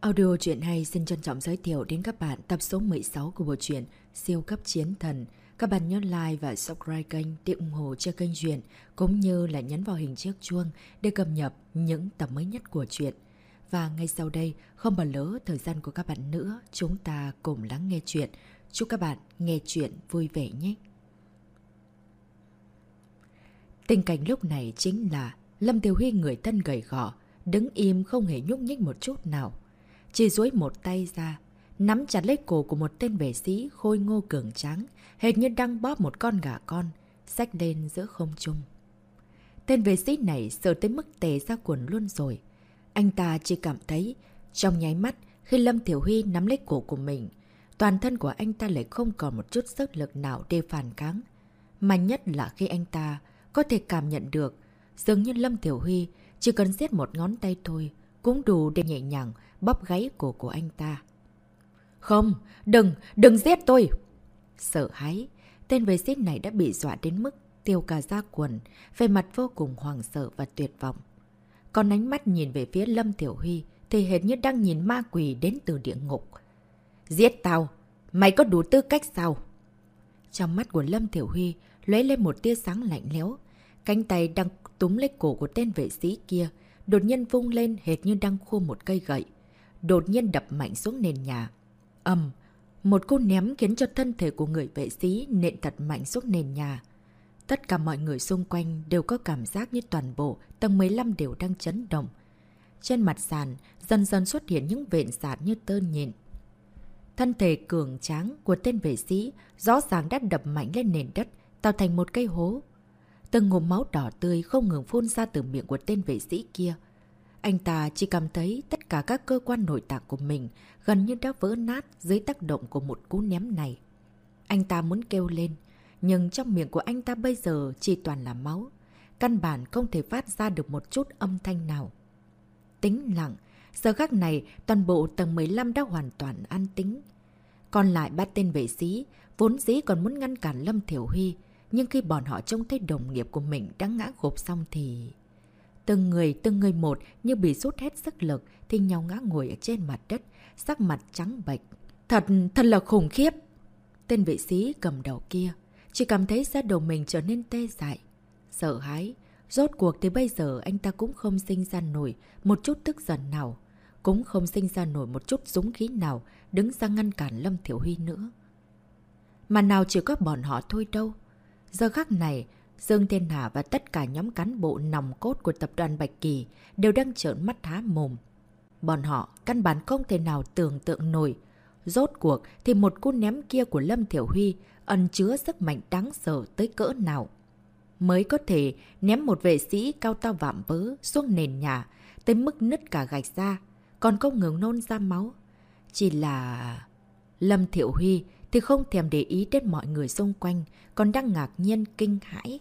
Audio truyện hay xin trân trọng giới thiệu đến các bạn tập số 16 của bộ truyện Siêu cấp chiến thần. Các bạn nhớ like và subscribe kênh để ủng hộ cho kênh truyện cũng như là nhấn vào hình chiếc chuông để cập nhật những tập mới nhất của truyện. Và ngay sau đây, không bỏ lỡ thời gian của các bạn nữa, chúng ta cùng lắng nghe chuyện. Chúc các bạn nghe chuyện vui vẻ nhé. Tình cảnh lúc này chính là Lâm Tiểu Huy người thân gầy gò đứng im không hề nhúc nhích một chút nào. Chỉ duỗi một tay ra, nắm chặt lấy cổ của một tên vệ sĩ khôi ngô cường tráng, hệt như đang bóp một con gà con, xách lên giữa không trung. Tên vệ sĩ này sợ tới mức tề ra quần luôn rồi. Anh ta chỉ cảm thấy, trong nháy mắt, khi Lâm Tiểu Huy nắm lấy cổ của mình, toàn thân của anh ta lại không còn một chút sức lực nào để phản kháng. Mà nhất là khi anh ta có thể cảm nhận được, dường như Lâm Tiểu Huy chỉ cần giết một ngón tay thôi, cũng đủ để nhẹ nhàng bóp gáy cổ của anh ta. Không, đừng, đừng giết tôi! Sợ hãi, tên vệ sĩ này đã bị dọa đến mức tiêu cả da quần, về mặt vô cùng hoàng sợ và tuyệt vọng. Còn ánh mắt nhìn về phía Lâm Tiểu Huy thì hệt như đang nhìn ma quỷ đến từ địa ngục. Giết tao! Mày có đủ tư cách sao? Trong mắt của Lâm Tiểu Huy lóe lên một tia sáng lạnh lẽo. Cánh tay đang túm lấy cổ của tên vệ sĩ kia, đột nhiên vung lên hệt như đang khua một cây gậy. Đột nhiên đập mạnh xuống nền nhà. ầm Một cú ném khiến cho thân thể của người vệ sĩ nện thật mạnh xuống nền nhà. Tất cả mọi người xung quanh đều có cảm giác như toàn bộ tầng 15 đều đang chấn động. Trên mặt sàn, dần dần xuất hiện những vện sạt như tơ nhện. Thân thể cường tráng của tên vệ sĩ rõ ràng đã đập mạnh lên nền đất, tạo thành một cây hố. Từng ngụm máu đỏ tươi không ngừng phun ra từ miệng của tên vệ sĩ kia. Anh ta chỉ cảm thấy tất cả các cơ quan nội tạng của mình gần như đã vỡ nát dưới tác động của một cú ném này. Anh ta muốn kêu lên, nhưng trong miệng của anh ta bây giờ chỉ toàn là máu. Căn bản không thể phát ra được một chút âm thanh nào. Tính lặng, giờ khắc này toàn bộ tầng 15 đã hoàn toàn an tính. Còn lại ba tên vệ sĩ, vốn dĩ còn muốn ngăn cản Lâm Thiểu Huy, nhưng khi bọn họ trông thấy đồng nghiệp của mình đã ngã gục xong thì... Từng người, từng người một như bị rút hết sức lực thì nhau ngã ngồi ở trên mặt đất, sắc mặt trắng bệch. Thật, thật là khủng khiếp. Tên vệ sĩ cầm đầu kia, chỉ cảm thấy da đầu mình trở nên tê dại. Sợ hãi, rốt cuộc thì bây giờ anh ta cũng không sinh ra nổi một chút tức giận nào. Cũng không sinh ra nổi một chút dũng khí nào đứng ra ngăn cản Lâm Thiểu Huy nữa. Mà nào chỉ có bọn họ thôi đâu. Giờ khắc này, Dương Thiên Hà và tất cả nhóm cán bộ nòng cốt của tập đoàn Bạch Kỳ đều đang trợn mắt há mồm. Bọn họ căn bản không thể nào tưởng tượng nổi. Rốt cuộc thì một cú ném kia của Lâm Thiểu Huy ẩn chứa sức mạnh đáng sợ tới cỡ nào. Mới có thể ném một vệ sĩ cao to vạm vỡ xuống nền nhà tới mức nứt cả gạch ra, còn không ngừng nôn ra máu. Chỉ là... Lâm Thiệu Huy thì không thèm để ý đến mọi người xung quanh, còn đang ngạc nhiên kinh hãi.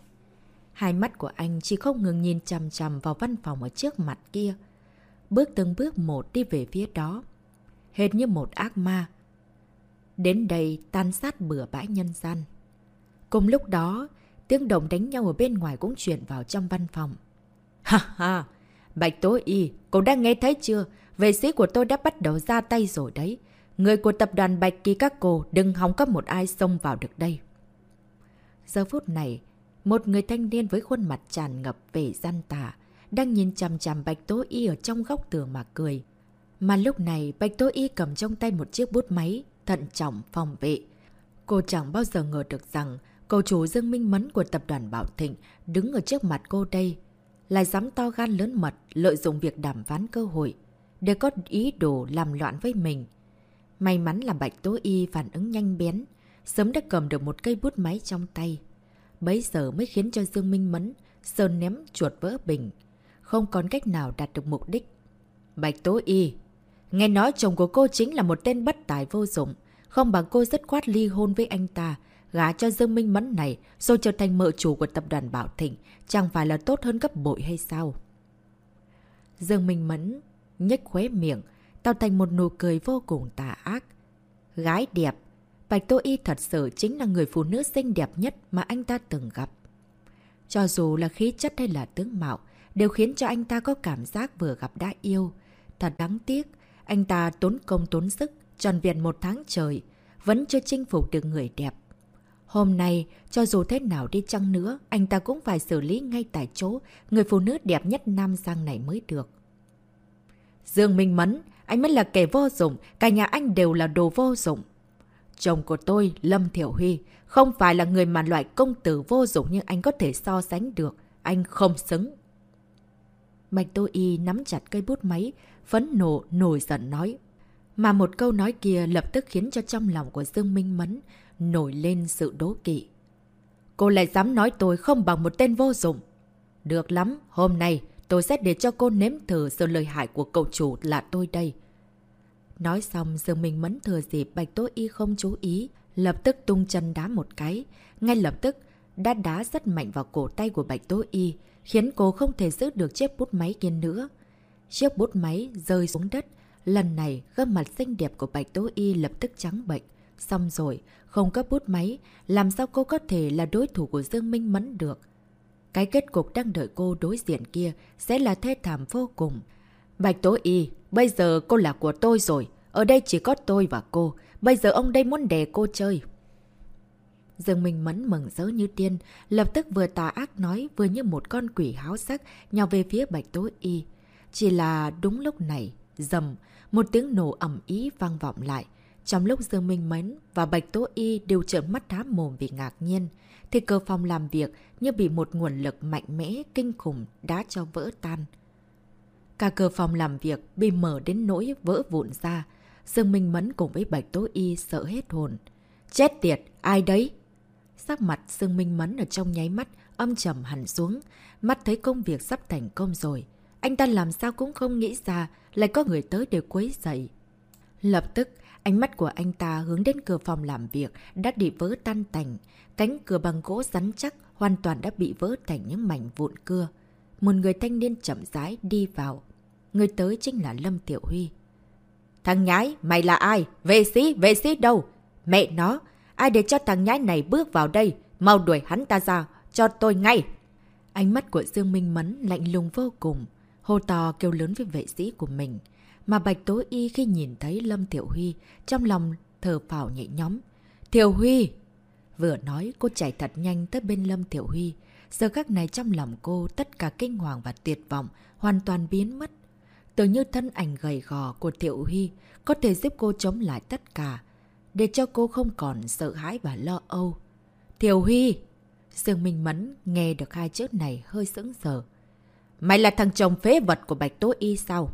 Hai mắt của anh chỉ không ngừng nhìn chằm chằm vào văn phòng ở trước mặt kia. Bước từng bước một đi về phía đó. Hệt như một ác ma. Đến đây tan sát bừa bãi nhân gian. Cùng lúc đó, tiếng động đánh nhau ở bên ngoài cũng chuyển vào trong văn phòng. Ha ha! Bạch Tố Y, cậu đang nghe thấy chưa? Vệ sĩ của tôi đã bắt đầu ra tay rồi đấy. Người của tập đoàn Bạch Kỳ các cô đừng hóng cấp một ai xông vào được đây. Giờ phút này, một người thanh niên với khuôn mặt tràn ngập vẻ gian tà, đang nhìn chằm chằm Bạch Tố Y ở trong góc tường mà cười. Mà lúc này Bạch Tố Y cầm trong tay một chiếc bút máy, thận trọng, phòng vệ. Cô chẳng bao giờ ngờ được rằng cầu chủ Dương Minh mẫn của tập đoàn Bảo Thịnh đứng ở trước mặt cô đây, lại dám to gan lớn mật lợi dụng việc đàm phán cơ hội, để có ý đồ làm loạn với mình. May mắn là Bạch Tố Y phản ứng nhanh bén, sớm đã cầm được một cây bút máy trong tay. Bấy giờ mới khiến cho Dương Minh Mẫn sơn ném chuột vỡ bình. Không còn cách nào đạt được mục đích. Bạch Tố Y Nghe nói chồng của cô chính là một tên bất tài vô dụng. Không bằng cô rất khoát ly hôn với anh ta. Gá cho Dương Minh Mẫn này rồi trở thành mợ chủ của tập đoàn Bảo Thịnh. Chẳng phải là tốt hơn gấp bội hay sao? Dương Minh Mẫn nhếch khóe miệng, tạo thành một nụ cười vô cùng tà ác. Gái đẹp, Bạch Tô Y thật sự chính là người phụ nữ xinh đẹp nhất mà anh ta từng gặp. Cho dù là khí chất hay là tướng mạo, đều khiến cho anh ta có cảm giác vừa gặp đã yêu. Thật đáng tiếc, Anh ta tốn công tốn sức, tròn viện một tháng trời, vẫn chưa chinh phục được người đẹp. Hôm nay, cho dù thế nào đi chăng nữa, anh ta cũng phải xử lý ngay tại chỗ người phụ nữ đẹp nhất Nam Giang này mới được. Dương Minh Mẫn, anh mới là kẻ vô dụng, cả nhà anh đều là đồ vô dụng. Chồng của tôi, Lâm Thiểu Huy, không phải là người mà loại công tử vô dụng nhưng anh có thể so sánh được. Anh không xứng. Bạch Tô Y nắm chặt cây bút máy, phấn nộ, nổi giận nói. Mà một câu nói kia lập tức khiến cho trong lòng của Dương Minh Mẫn nổi lên sự đố kỵ. Cô lại dám nói tôi không bằng một tên vô dụng. Được lắm, hôm nay tôi sẽ để cho cô nếm thử sự lời hại của cậu chủ là tôi đây. Nói xong Dương Minh Mẫn thừa dịp Bạch Tố Y không chú ý, lập tức tung chân đá một cái. Ngay lập tức, đã đá rất mạnh vào cổ tay của Bạch Tố Y, khiến cô không thể giữ được chiếc bút máy kia nữa. Chiếc bút máy rơi xuống đất. Lần này, gương mặt xinh đẹp của Bạch Tố Y lập tức trắng bệnh. Xong rồi, không có bút máy, làm sao cô có thể là đối thủ của Dương Minh Mẫn được? Cái kết cục đang đợi cô đối diện kia sẽ là thê thảm vô cùng. Bạch Tố Y, bây giờ cô là của tôi rồi. Ở đây chỉ có tôi và cô. Bây giờ ông đây muốn đè cô chơi. Dương Minh Mẫn mừng rỡ như tiên, lập tức vừa tà ác nói vừa như một con quỷ háo sắc nhào về phía Bạch Tố Y. Chỉ là đúng lúc này, dầm, một tiếng nổ ẩm ý vang vọng lại. Trong lúc Dương Minh Mẫn và Bạch Tố Y đều trợn mắt há mồm vì ngạc nhiên, thì cơ phòng làm việc như bị một nguồn lực mạnh mẽ, kinh khủng đã cho vỡ tan. Cả cơ phòng làm việc bị mở đến nỗi vỡ vụn ra. Dương Minh Mẫn cùng với Bạch Tố Y sợ hết hồn. Chết tiệt, ai đấy? Sắc mặt Dương Minh Mẫn ở trong nháy mắt, âm trầm hẳn xuống. Mắt thấy công việc sắp thành công rồi. Anh ta làm sao cũng không nghĩ ra lại có người tới để quấy dậy. Lập tức, ánh mắt của anh ta hướng đến cửa phòng làm việc đã bị vỡ tan tành. Cánh cửa bằng gỗ rắn chắc hoàn toàn đã bị vỡ thành những mảnh vụn cưa. Một người thanh niên chậm rãi đi vào. Người tới chính là Lâm Tiểu Huy. Thằng nhái, mày là ai? Vệ sĩ, vệ sĩ đâu? Mẹ nó, ai để cho thằng nhái này bước vào đây? Mau đuổi hắn ta ra, cho tôi ngay. Ánh mắt của Dương Minh Mẫn lạnh lùng vô cùng. Hô to kêu lớn với vệ sĩ của mình. Mà Bạch Tố Y khi nhìn thấy Lâm Tiểu Huy, trong lòng thờ phào nhẹ nhóm. Tiểu Huy! Vừa nói cô chạy thật nhanh tới bên Lâm Tiểu Huy. Giờ khắc này trong lòng cô tất cả kinh hoàng và tuyệt vọng hoàn toàn biến mất. Tự như thân ảnh gầy gò của Tiểu Huy có thể giúp cô chống lại tất cả, để cho cô không còn sợ hãi và lo âu. Tiểu Huy! Dương Minh Mẫn nghe được hai chữ này hơi sững sờ. Mày là thằng chồng phế vật của Bạch Tố Y sao?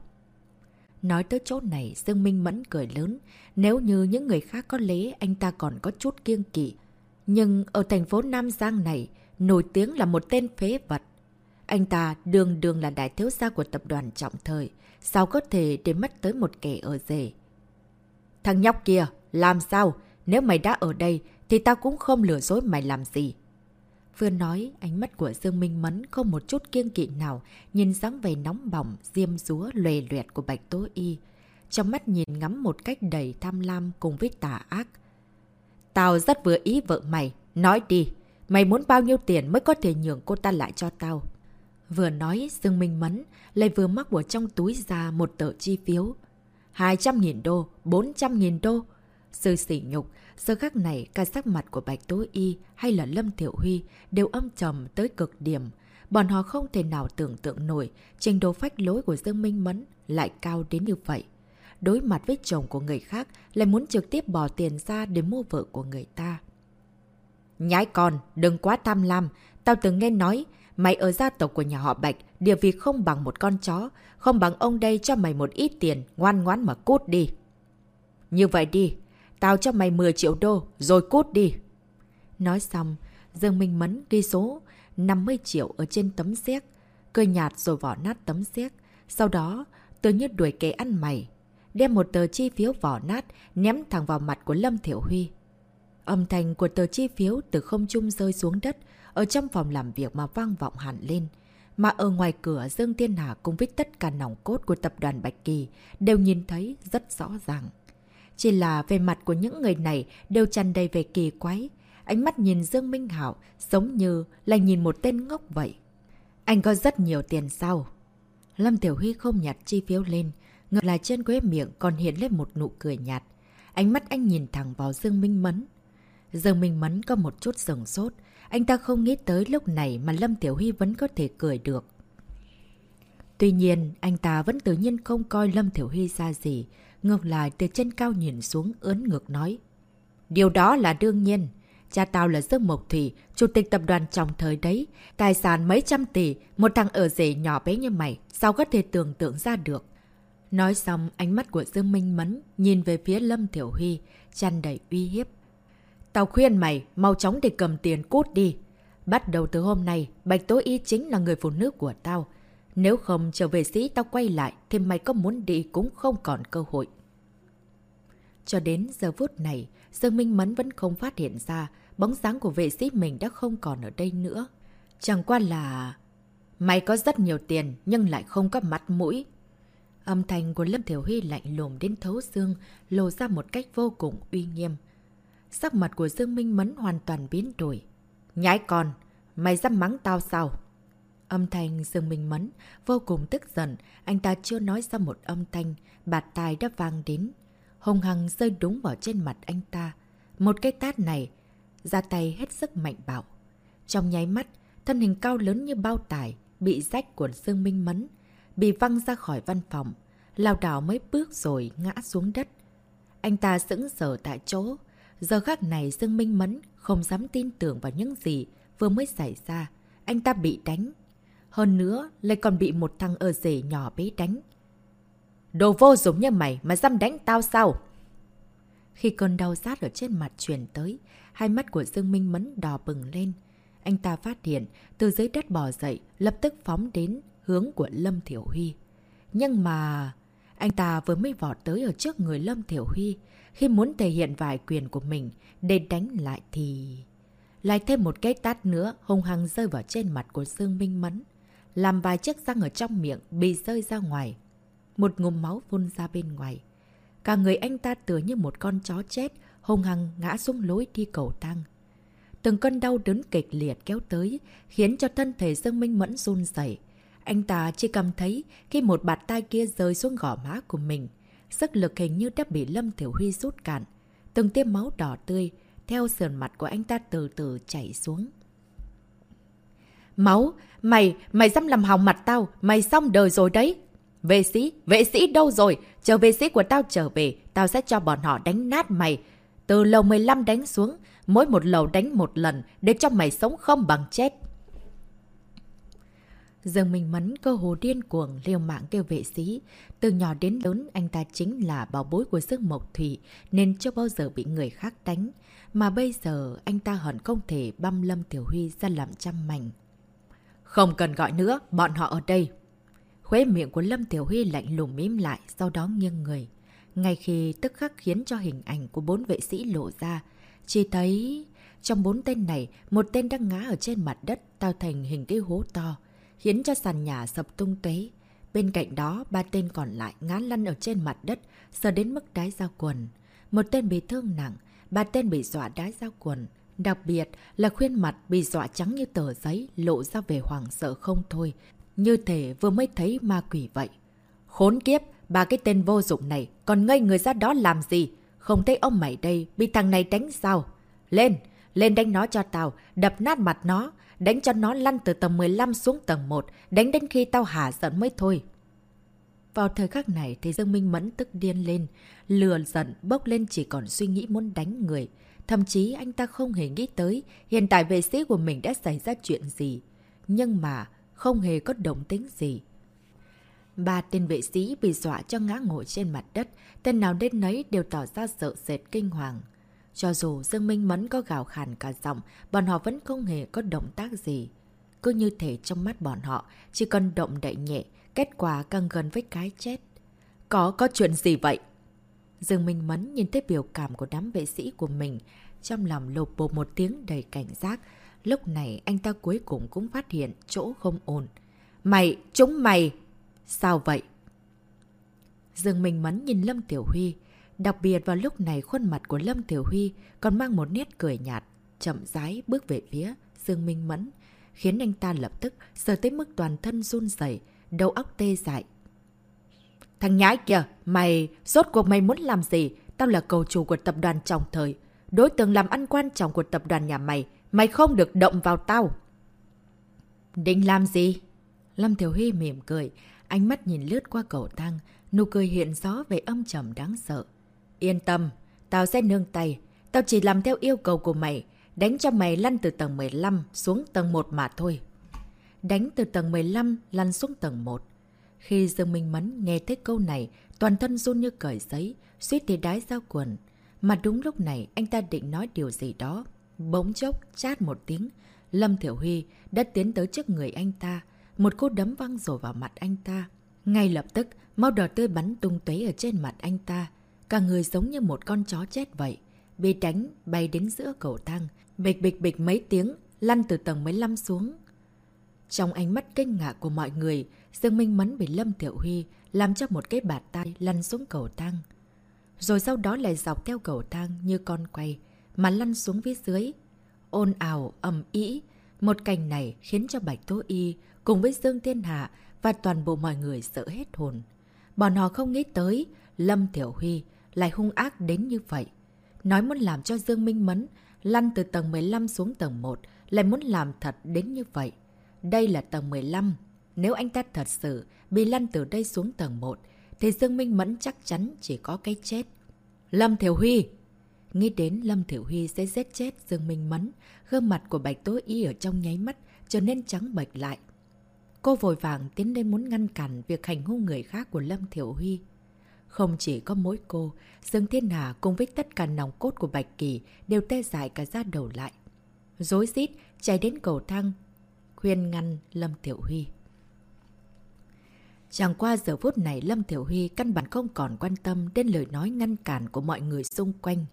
Nói tới chỗ này, Dương Minh Mẫn cười lớn. Nếu như những người khác có lễ, anh ta còn có chút kiêng kỵ. Nhưng ở thành phố Nam Giang này, nổi tiếng là một tên phế vật. Anh ta đường đường là đại thiếu gia của tập đoàn trọng thời. Sao có thể để mất tới một kẻ ở rể? Thằng nhóc kia, làm sao? Nếu mày đã ở đây, thì tao cũng không lừa dối mày làm gì. Vừa nói, ánh mắt của Dương Minh Mẫn không một chút kiêng kỵ nào, nhìn dáng vẻ nóng bỏng, diêm rúa, lề luyệt của Bạch Tố Y. Trong mắt nhìn ngắm một cách đầy tham lam cùng với tà ác. Tao rất vừa ý vợ mày, nói đi, mày muốn bao nhiêu tiền mới có thể nhường cô ta lại cho tao? Vừa nói, Dương Minh Mẫn lại vừa mắc của trong túi ra một tờ chi phiếu. 200.000 đô, 400.000 đô. Sư sỉ nhục, giờ khắc này cả sắc mặt của Bạch Tố Y hay là Lâm Thiệu Huy đều âm trầm tới cực điểm. Bọn họ không thể nào tưởng tượng nổi trình độ phách lối của Dương Minh Mẫn lại cao đến như vậy. Đối mặt với chồng của người khác lại muốn trực tiếp bỏ tiền ra để mua vợ của người ta. Nhái con, đừng quá tham lam. Tao từng nghe nói, mày ở gia tộc của nhà họ Bạch, địa vị không bằng một con chó. Không bằng ông đây cho mày một ít tiền, ngoan ngoãn mà cút đi. Như vậy đi, Tao cho mày 10 triệu đô, rồi cút đi. Nói xong, Dương Minh Mẫn ghi số 50 triệu ở trên tấm xét, cười nhạt rồi vỏ nát tấm xét. Sau đó, tự như đuổi kế ăn mày, đem một tờ chi phiếu vỏ nát ném thẳng vào mặt của Lâm Thiểu Huy. Âm thanh của tờ chi phiếu từ không trung rơi xuống đất, ở trong phòng làm việc mà vang vọng hẳn lên. Mà ở ngoài cửa Dương Thiên Hà cùng với tất cả nòng cốt của tập đoàn Bạch Kỳ đều nhìn thấy rất rõ ràng. Chỉ là về mặt của những người này đều tràn đầy về kỳ quái. Ánh mắt nhìn Dương Minh Hảo giống như là nhìn một tên ngốc vậy. Anh có rất nhiều tiền sao? Lâm Tiểu Huy không nhặt chi phiếu lên, ngược lại trên quế miệng còn hiện lên một nụ cười nhạt. Ánh mắt anh nhìn thẳng vào Dương Minh Mẫn. Dương Minh Mẫn có một chút sừng sốt. Anh ta không nghĩ tới lúc này mà Lâm Tiểu Huy vẫn có thể cười được. Tuy nhiên, anh ta vẫn tự nhiên không coi Lâm Tiểu Huy ra gì. Ngược lại từ trên cao nhìn xuống ớn ngược nói. Điều đó là đương nhiên. Cha tao là Dương Mộc Thủy, chủ tịch tập đoàn trọng thời đấy. Tài sản mấy trăm tỷ, một thằng ở rể nhỏ bé như mày, sao có thể tưởng tượng ra được. Nói xong, ánh mắt của Dương Minh Mẫn nhìn về phía Lâm Tiểu Huy, chăn đầy uy hiếp. Tao khuyên mày, mau chóng để cầm tiền cút đi. Bắt đầu từ hôm nay, Bạch Tố Y chính là người phụ nữ của tao. Nếu không trở về sĩ tao quay lại, thì mày có muốn đi cũng không còn cơ hội. Cho đến giờ phút này, Dương Minh Mẫn vẫn không phát hiện ra bóng dáng của vệ sĩ mình đã không còn ở đây nữa. Chẳng qua là... Mày có rất nhiều tiền nhưng lại không có mặt mũi. Âm thanh của Lâm Thiểu Huy lạnh lùng đến thấu xương, lồ ra một cách vô cùng uy nghiêm. Sắc mặt của Dương Minh Mẫn hoàn toàn biến đổi. Nhái con, mày dám mắng tao sao? Âm thanh Dương Minh Mẫn vô cùng tức giận, anh ta chưa nói ra một âm thanh, bạt tai đã vang đến. Hùng hằng rơi đúng vào trên mặt anh ta. Một cái tát này, ra tay hết sức mạnh bạo. Trong nháy mắt, thân hình cao lớn như bao tải, bị rách của Dương Minh Mẫn, bị văng ra khỏi văn phòng, lao đảo mấy bước rồi ngã xuống đất. Anh ta sững sờ tại chỗ. Giờ khắc này Dương Minh Mẫn không dám tin tưởng vào những gì vừa mới xảy ra. Anh ta bị đánh. Hơn nữa, lại còn bị một thằng ở rể nhỏ bé đánh. Đồ vô dụng như mày mà dám đánh tao sao? Khi cơn đau rát ở trên mặt truyền tới, hai mắt của Dương Minh Mẫn đỏ bừng lên. Anh ta phát hiện, từ dưới đất bò dậy, lập tức phóng đến hướng của Lâm Thiểu Huy. Nhưng mà... Anh ta vừa mới vọt tới ở trước người Lâm Thiểu Huy, khi muốn thể hiện vài quyền của mình để đánh lại thì... Lại thêm một cái tát nữa hung hăng rơi vào trên mặt của Dương Minh Mẫn, làm vài chiếc răng ở trong miệng bị rơi ra ngoài. Một ngụm máu phun ra bên ngoài. Cả người anh ta tựa như một con chó chết, hùng hăng ngã xuống lối đi cầu thang. Từng cơn đau đớn kịch liệt kéo tới, khiến cho thân thể Dương Minh Mẫn run dậy. Anh ta chỉ cảm thấy khi một bạt tay kia rơi xuống gỏ má của mình. Sức lực hình như đã bị Lâm Thiểu Huy rút cạn. Từng tiêm máu đỏ tươi, theo sườn mặt của anh ta từ từ chảy xuống. Máu! Mày! Mày dám làm hỏng mặt tao! Mày xong đời rồi đấy! Vệ sĩ! Vệ sĩ đâu rồi? Chờ vệ sĩ của tao trở về, tao sẽ cho bọn họ đánh nát mày. Từ lầu 15 đánh xuống, mỗi một lầu đánh một lần để cho mày sống không bằng chết. Dương Minh Mẫn cơ hồ điên cuồng liều mạng kêu vệ sĩ. Từ nhỏ đến lớn anh ta chính là bảo bối của dương mộc thủy nên chưa bao giờ bị người khác đánh. Mà bây giờ anh ta hẳn không thể băm Lâm Tiểu Huy ra làm trăm mảnh. Không cần gọi nữa, bọn họ ở đây. Khuế miệng của Lâm Tiểu Huy lạnh lùng mím lại, sau đó nghiêng người. Ngay khi tức khắc khiến cho hình ảnh của bốn vệ sĩ lộ ra, chỉ thấy trong bốn tên này, một tên đang ngã ở trên mặt đất tạo thành hình cái hố to, khiến cho sàn nhà sập tung tuế. Bên cạnh đó, ba tên còn lại ngã lăn ở trên mặt đất, sờ đến mức đái ra quần. Một tên bị thương nặng, ba tên bị dọa đái ra quần. Đặc biệt là khuyên mặt bị dọa trắng như tờ giấy, lộ ra về hoảng sợ không thôi. Như thể vừa mới thấy ma quỷ vậy. Khốn kiếp, ba cái tên vô dụng này còn ngây người ra đó làm gì? Không thấy ông mày đây, bị thằng này đánh sao? Lên, lên đánh nó cho tao, đập nát mặt nó, đánh cho nó lăn từ tầng 15 xuống tầng 1, đánh đến khi tao hả giận mới thôi. Vào thời khắc này thì Dương Minh Mẫn tức điên lên, lừa giận bốc lên chỉ còn suy nghĩ muốn đánh người. Thậm chí anh ta không hề nghĩ tới hiện tại vệ sĩ của mình đã xảy ra chuyện gì. Nhưng mà không hề có động tính gì. Ba tên vệ sĩ bị dọa cho ngã ngồi trên mặt đất, tên nào đến nấy đều tỏ ra sợ sệt kinh hoàng. Cho dù Dương Minh Mẫn có gào khàn cả giọng, bọn họ vẫn không hề có động tác gì. Cứ như thể trong mắt bọn họ, chỉ cần động đậy nhẹ, kết quả càng gần với cái chết. Có, có chuyện gì vậy? Dương Minh Mẫn nhìn thấy biểu cảm của đám vệ sĩ của mình, trong lòng lột bộ một tiếng đầy cảnh giác. Lúc này anh ta cuối cùng cũng phát hiện chỗ không ổn. Mày, chúng mày! Sao vậy? Dương Minh Mẫn nhìn Lâm Tiểu Huy. Đặc biệt vào lúc này khuôn mặt của Lâm Tiểu Huy còn mang một nét cười nhạt, chậm rãi bước về phía Dương Minh Mẫn, khiến anh ta lập tức sờ tới mức toàn thân run rẩy, đầu óc tê dại. Thằng nhãi kìa, mày, rốt cuộc mày muốn làm gì? Tao là cầu chủ của tập đoàn trọng thời. Đối tượng làm ăn quan trọng của tập đoàn nhà mày. Mày không được động vào tao. Định làm gì? Lâm Thiểu Huy mỉm cười, ánh mắt nhìn lướt qua cầu thang, nụ cười hiện rõ về âm trầm đáng sợ. Yên tâm, tao sẽ nương tay. Tao chỉ làm theo yêu cầu của mày, đánh cho mày lăn từ tầng 15 xuống tầng 1 mà thôi. Đánh từ tầng 15 lăn xuống tầng 1. Khi Dương Minh Mẫn nghe thấy câu này, toàn thân run như cởi giấy, suýt thì đái ra quần. Mà đúng lúc này, anh ta định nói điều gì đó. Bỗng chốc, chát một tiếng. Lâm Thiểu Huy đã tiến tới trước người anh ta. Một cú đấm văng rồi vào mặt anh ta. Ngay lập tức, máu đỏ tươi bắn tung tuế ở trên mặt anh ta. Cả người giống như một con chó chết vậy. Bị đánh, bay đến giữa cầu thang. Bịch bịch bịch mấy tiếng, lăn từ tầng 15 xuống. Trong ánh mắt kinh ngạc của mọi người, Dương Minh Mẫn bị Lâm Tiểu Huy làm cho một cái bạt tay lăn xuống cầu thang. Rồi sau đó lại dọc theo cầu thang như con quay, mà lăn xuống phía dưới. Ôn ào, ầm ý. Một cảnh này khiến cho Bạch Tố Y cùng với Dương Thiên Hạ và toàn bộ mọi người sợ hết hồn. Bọn họ không nghĩ tới Lâm Tiểu Huy lại hung ác đến như vậy. Nói muốn làm cho Dương Minh Mẫn lăn từ tầng 15 xuống tầng 1 lại muốn làm thật đến như vậy. Đây là tầng 15. Nếu anh ta thật sự bị lăn từ đây xuống tầng 1, thì Dương Minh Mẫn chắc chắn chỉ có cái chết. Lâm Thiểu Huy! Nghĩ đến Lâm Thiểu Huy sẽ giết chết Dương Minh Mẫn, gương mặt của Bạch Tố Y ở trong nháy mắt trở nên trắng bệch lại. Cô vội vàng tiến lên muốn ngăn cản việc hành hung người khác của Lâm Thiểu Huy. Không chỉ có mỗi cô, Dương Thiên Hà cùng với tất cả nòng cốt của Bạch Kỳ đều tê dại cả ra đầu lại. Dối rít chạy đến cầu thang, khuyên ngăn Lâm Tiểu Huy. Chẳng qua giờ phút này Lâm Tiểu Huy căn bản không còn quan tâm đến lời nói ngăn cản của mọi người xung quanh.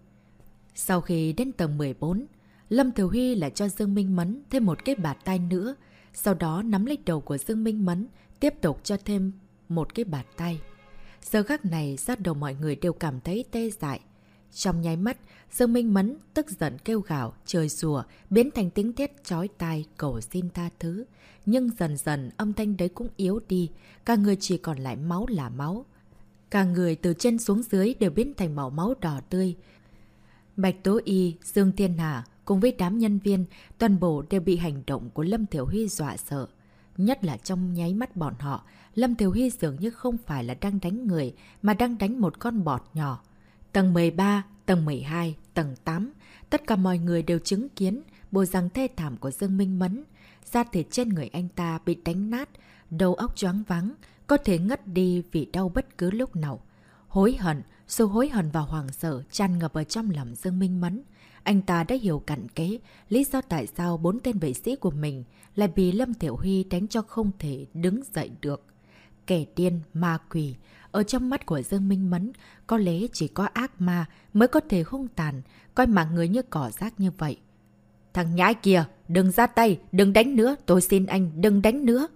Sau khi đến tầng 14, Lâm Tiểu Huy lại cho Dương Minh mẫn thêm một cái bạt tay nữa, sau đó nắm lấy đầu của Dương Minh mẫn tiếp tục cho thêm một cái bạt tay. Giờ khắc này, sát đầu mọi người đều cảm thấy tê dại. Trong nháy mắt, Dương Minh mẫn tức giận kêu gào, trời rùa, biến thành tiếng thét chói tai cầu xin tha thứ. Nhưng dần dần âm thanh đấy cũng yếu đi, cả người chỉ còn lại máu là máu. Cả người từ trên xuống dưới đều biến thành màu máu đỏ tươi. Bạch Tố Y, Dương Thiên Hà cùng với đám nhân viên, toàn bộ đều bị hành động của Lâm Thiểu Huy dọa sợ. Nhất là trong nháy mắt bọn họ, Lâm Thiểu Huy dường như không phải là đang đánh người, mà đang đánh một con bọt nhỏ. Tầng 13, tầng 12, tầng 8, tất cả mọi người đều chứng kiến bộ răng thê thảm của Dương Minh Mẫn. Da thịt trên người anh ta bị đánh nát, đầu óc choáng vắng, có thể ngất đi vì đau bất cứ lúc nào. Hối hận, sự hối hận và hoàng sợ tràn ngập ở trong lòng Dương Minh Mẫn. Anh ta đã hiểu cặn kế lý do tại sao bốn tên vệ sĩ của mình lại bị Lâm Tiểu Huy đánh cho không thể đứng dậy được. Kẻ điên, ma quỷ, ở trong mắt của Dương Minh Mẫn, có lẽ chỉ có ác ma mới có thể hung tàn, coi mạng người như cỏ rác như vậy. Thằng nhãi kìa, đừng ra tay, đừng đánh nữa, tôi xin anh, đừng đánh nữa.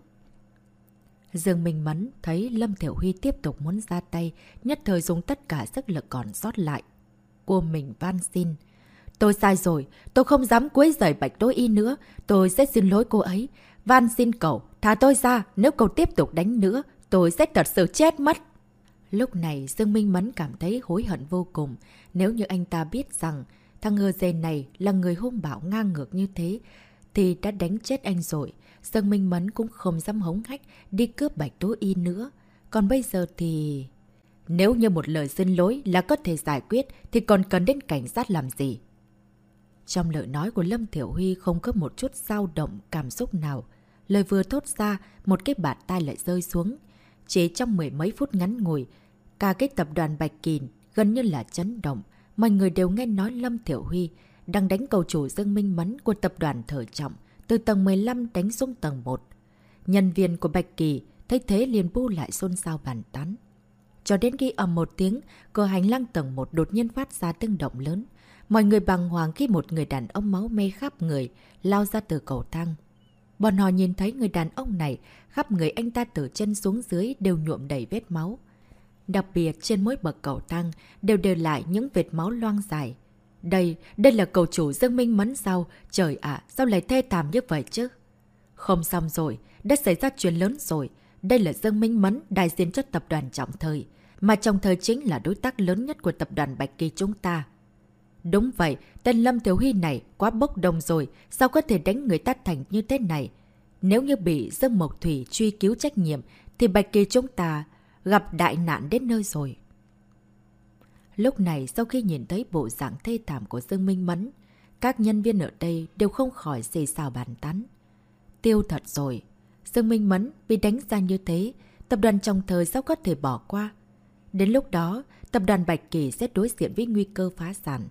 Dương Minh Mẫn thấy Lâm Thiểu Huy tiếp tục muốn ra tay, nhất thời dùng tất cả sức lực còn sót lại. Cô mình van xin. Tôi sai rồi, tôi không dám quấy rời Bạch tối Y nữa, tôi sẽ xin lỗi cô ấy. Van xin cậu, thả tôi ra, nếu cậu tiếp tục đánh nữa, tôi sẽ thật sự chết mất. Lúc này Dương Minh Mẫn cảm thấy hối hận vô cùng. Nếu như anh ta biết rằng thằng ngơ dê này là người hung bạo ngang ngược như thế, thì đã đánh chết anh rồi. Dương Minh Mẫn cũng không dám hống hách đi cướp Bạch Tố Y nữa. Còn bây giờ thì... Nếu như một lời xin lỗi là có thể giải quyết thì còn cần đến cảnh sát làm gì? Trong lời nói của Lâm Thiểu Huy không có một chút dao động cảm xúc nào. Lời vừa thốt ra, một cái bạt tay lại rơi xuống chế trong mười mấy phút ngắn ngủi, cả cái tập đoàn Bạch Kìn gần như là chấn động. Mọi người đều nghe nói Lâm Thiểu Huy đang đánh cầu chủ Dương Minh Mẫn của tập đoàn thở Trọng từ tầng 15 đánh xuống tầng 1. Nhân viên của Bạch Kỳ thấy thế liền bu lại xôn xao bàn tán. Cho đến khi ầm một tiếng, cửa hành lang tầng 1 đột nhiên phát ra tiếng động lớn. Mọi người bàng hoàng khi một người đàn ông máu mê khắp người lao ra từ cầu thang. Bọn họ nhìn thấy người đàn ông này, khắp người anh ta từ chân xuống dưới đều nhuộm đầy vết máu. Đặc biệt trên mỗi bậc cầu thang đều đều lại những vệt máu loang dài. Đây, đây là cầu chủ Dương Minh Mẫn sao? Trời ạ, sao lại thê thảm như vậy chứ? Không xong rồi, đã xảy ra chuyện lớn rồi. đây là Dương Minh Mẫn đại diện cho tập đoàn Trọng Thời, mà Trọng Thời chính là đối tác lớn nhất của tập đoàn Bạch Kỳ chúng ta. Đúng vậy, tên Lâm thiếu Huy này quá bốc đồng rồi, sao có thể đánh người ta thành như thế này? Nếu như bị Dương Mộc Thủy truy cứu trách nhiệm, thì Bạch Kỳ chúng ta gặp đại nạn đến nơi rồi. Lúc này sau khi nhìn thấy bộ dạng thê thảm của Dương Minh Mẫn, các nhân viên ở đây đều không khỏi xì xào bàn tán. Tiêu thật rồi. Dương Minh Mẫn bị đánh ra như thế, tập đoàn trong thời sao có thể bỏ qua. Đến lúc đó, tập đoàn Bạch Kỳ sẽ đối diện với nguy cơ phá sản.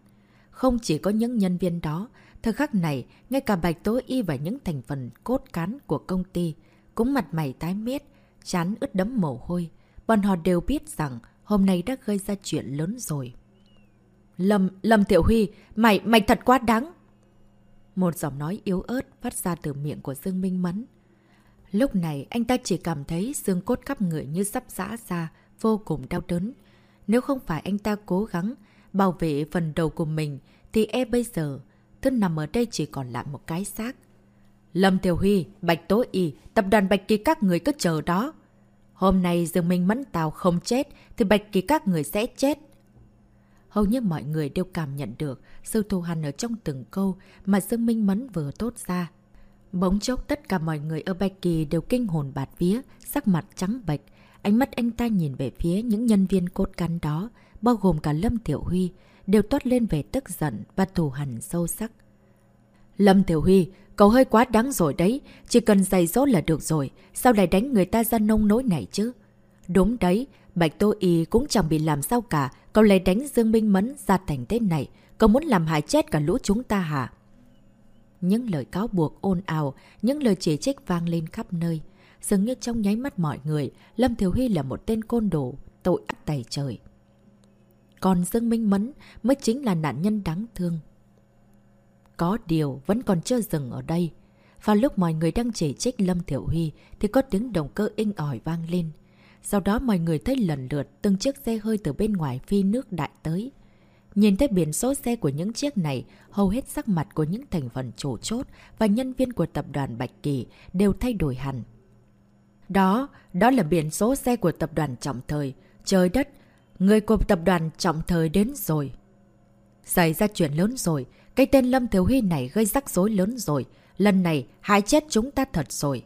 Không chỉ có những nhân viên đó, thời khắc này, ngay cả Bạch Tố Y và những thành phần cốt cán của công ty cũng mặt mày tái mét, chán ướt đấm mồ hôi. Bọn họ đều biết rằng hôm nay đã gây ra chuyện lớn rồi. Lâm, Lâm Tiểu Huy, mày, mày thật quá đáng. Một giọng nói yếu ớt phát ra từ miệng của Dương Minh Mẫn. Lúc này anh ta chỉ cảm thấy xương cốt khắp người như sắp giã ra, vô cùng đau đớn. Nếu không phải anh ta cố gắng bảo vệ phần đầu của mình, thì e bây giờ, thứ nằm ở đây chỉ còn lại một cái xác. Lâm Tiểu Huy, Bạch Tố Y, tập đoàn Bạch Kỳ các người cứ chờ đó. Hôm nay Dương Minh Mẫn Tào không chết, thì Bạch Kỳ các người sẽ chết. Hầu như mọi người đều cảm nhận được sự thù hằn ở trong từng câu mà Dương Minh Mẫn vừa tốt ra. Bỗng chốc tất cả mọi người ở Bạch Kỳ đều kinh hồn bạt vía, sắc mặt trắng bệch. Ánh mắt anh ta nhìn về phía những nhân viên cốt cán đó, bao gồm cả Lâm Tiểu Huy, đều toát lên về tức giận và thù hằn sâu sắc. Lâm Tiểu Huy, cậu hơi quá đáng rồi đấy, chỉ cần dày dỗ là được rồi, sao lại đánh người ta ra nông nỗi này chứ? Đúng đấy, Bạch Tô Y cũng chẳng bị làm sao cả, cậu lại đánh Dương Minh Mẫn ra thành tên này, cậu muốn làm hại chết cả lũ chúng ta hả? Những lời cáo buộc ồn ào, những lời chỉ trích vang lên khắp nơi. Dường như trong nháy mắt mọi người, Lâm Thiếu Huy là một tên côn đồ, tội ác tài trời. Còn Dương Minh Mẫn mới chính là nạn nhân đáng thương. Có điều vẫn còn chưa dừng ở đây. Vào lúc mọi người đang chỉ trích Lâm Thiểu Huy thì có tiếng động cơ inh ỏi vang lên. Sau đó mọi người thấy lần lượt từng chiếc xe hơi từ bên ngoài phi nước đại tới. Nhìn thấy biển số xe của những chiếc này, hầu hết sắc mặt của những thành phần chủ chốt và nhân viên của tập đoàn Bạch Kỳ đều thay đổi hẳn. Đó, đó là biển số xe của tập đoàn Trọng Thời. Trời đất, người của tập đoàn Trọng Thời đến rồi. Xảy ra chuyện lớn rồi, cái tên Lâm Thiếu Huy này gây rắc rối lớn rồi. Lần này, hại chết chúng ta thật rồi.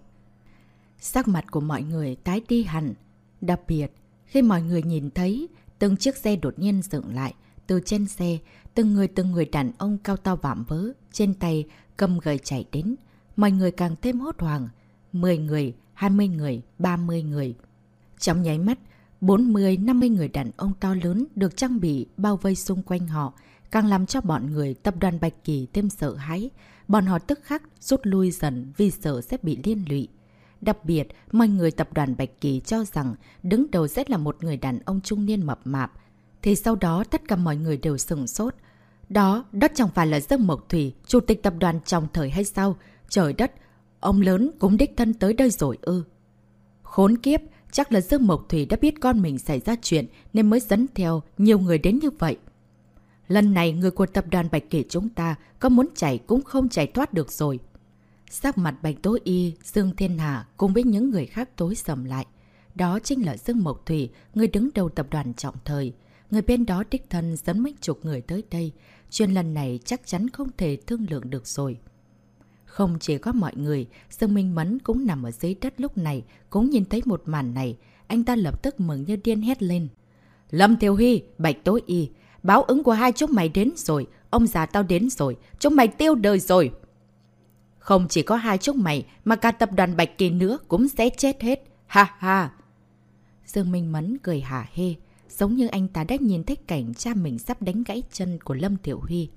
Sắc mặt của mọi người tái đi hẳn. Đặc biệt, khi mọi người nhìn thấy từng chiếc xe đột nhiên dựng lại, từ trên xe, từng người từng người đàn ông cao to vạm vỡ, trên tay cầm gầy chạy đến. Mọi người càng thêm hốt hoảng. 10 người, 20 người, 30 người. Trong nháy mắt, 40, 50 người đàn ông to lớn được trang bị bao vây xung quanh họ, càng làm cho bọn người tập đoàn Bạch Kỳ thêm sợ hãi. Bọn họ tức khắc rút lui dần vì sợ sẽ bị liên lụy. Đặc biệt, mọi người tập đoàn Bạch Kỳ cho rằng đứng đầu sẽ là một người đàn ông trung niên mập mạp. Thì sau đó tất cả mọi người đều sừng sốt. Đó, đó chẳng phải là Dương Mộc Thủy, chủ tịch tập đoàn trong thời hay sao? Trời đất, ông lớn cũng đích thân tới đây rồi ư. Khốn kiếp, chắc là Dương Mộc Thủy đã biết con mình xảy ra chuyện nên mới dẫn theo nhiều người đến như vậy. Lần này người của tập đoàn Bạch Kỳ chúng ta có muốn chạy cũng không chạy thoát được rồi. Sắc mặt Bạch Tố Y, Dương Thiên Hà cùng với những người khác tối sầm lại. Đó chính là Dương Mộc Thủy, người đứng đầu tập đoàn trọng thời. Người bên đó đích thân dẫn mấy chục người tới đây. Chuyện lần này chắc chắn không thể thương lượng được rồi. Không chỉ có mọi người, Dương Minh Mẫn cũng nằm ở dưới đất lúc này, cũng nhìn thấy một màn này. Anh ta lập tức mừng như điên hét lên. Lâm Thiều Huy, Bạch tối Y, báo ứng của hai chúng mày đến rồi, ông già tao đến rồi, chúng mày tiêu đời rồi. Không chỉ có hai chúng mày, mà cả tập đoàn Bạch Kỳ nữa cũng sẽ chết hết. Ha ha! Dương Minh Mẫn cười hả hê, giống như anh ta đã nhìn thấy cảnh cha mình sắp đánh gãy chân của Lâm Tiểu Huy.